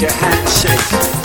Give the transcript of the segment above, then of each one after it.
your handshake.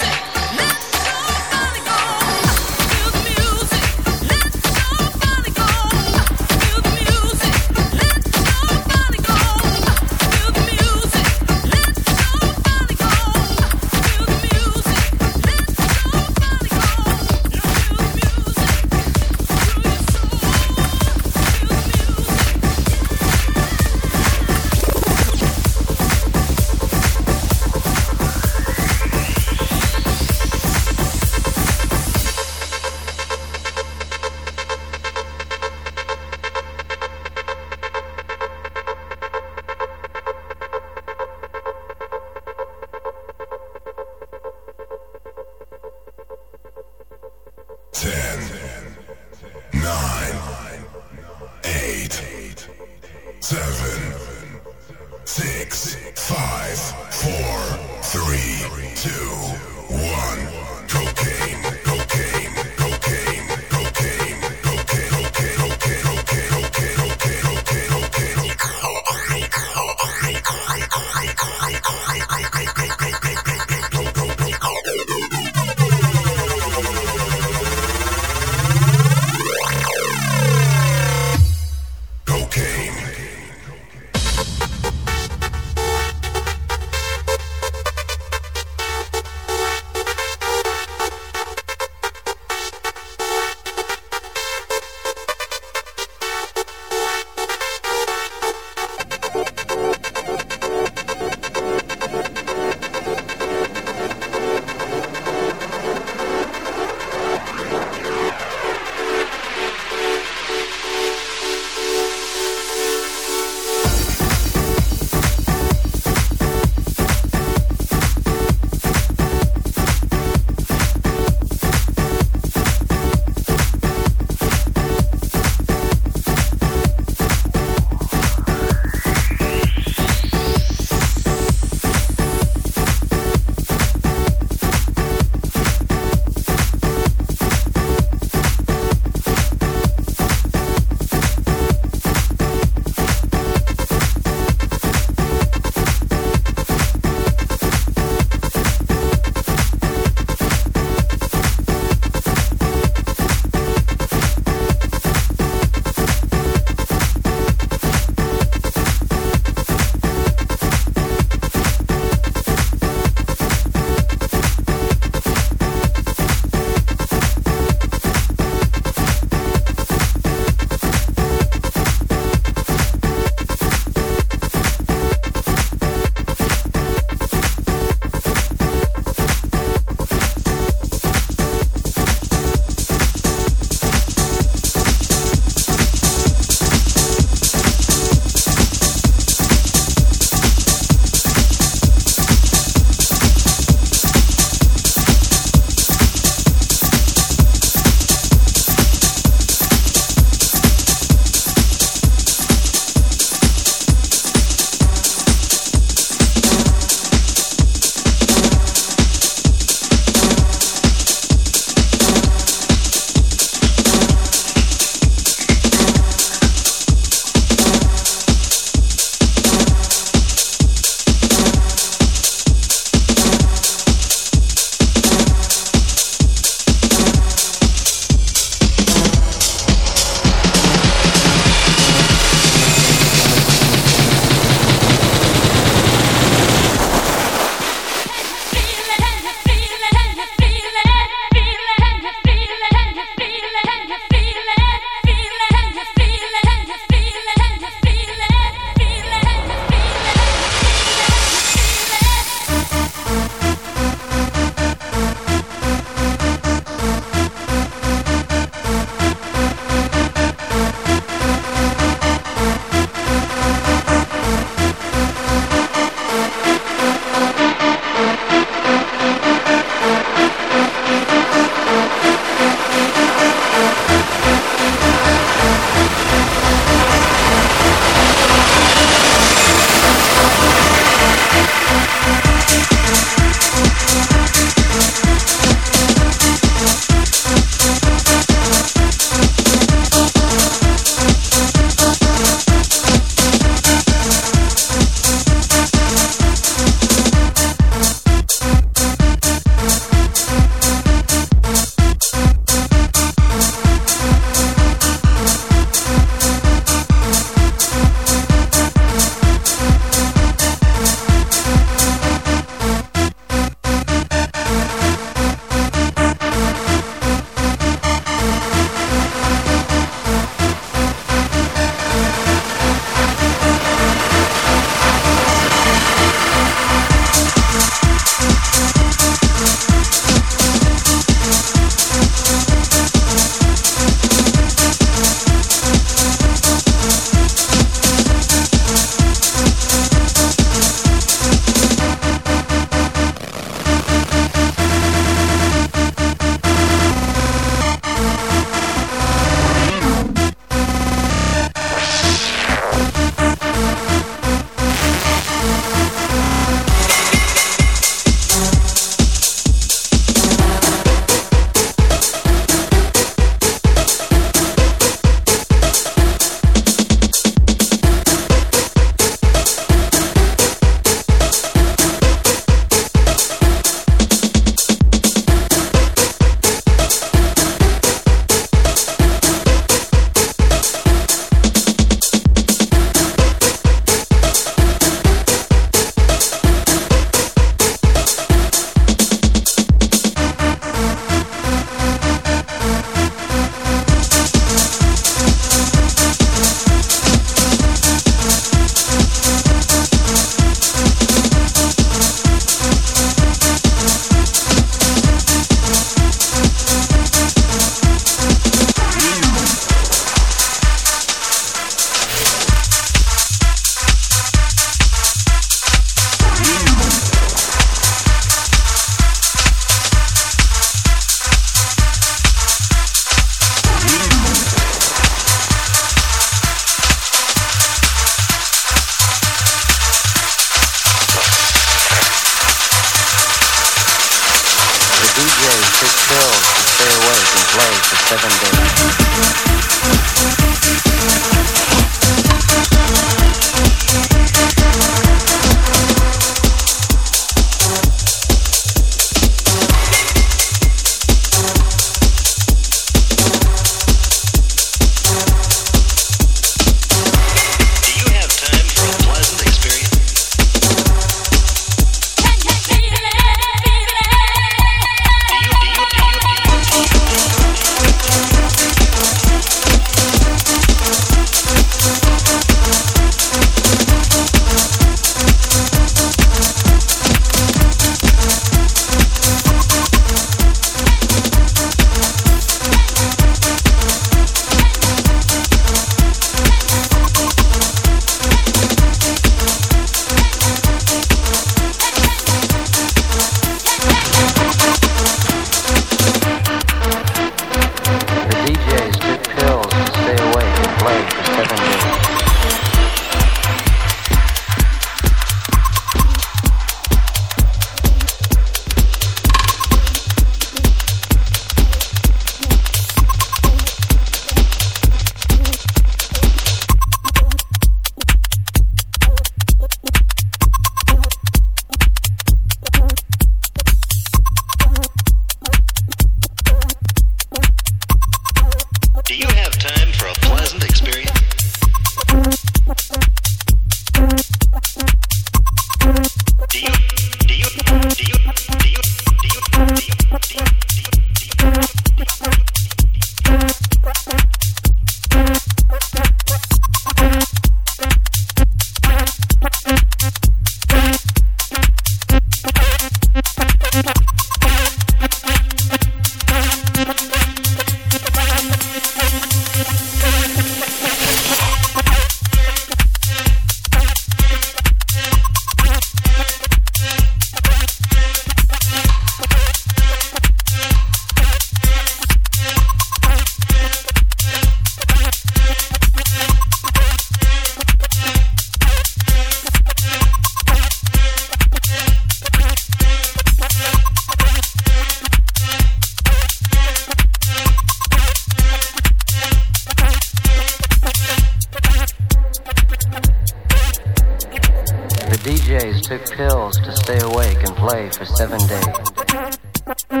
DJs took pills to stay awake and play for seven days.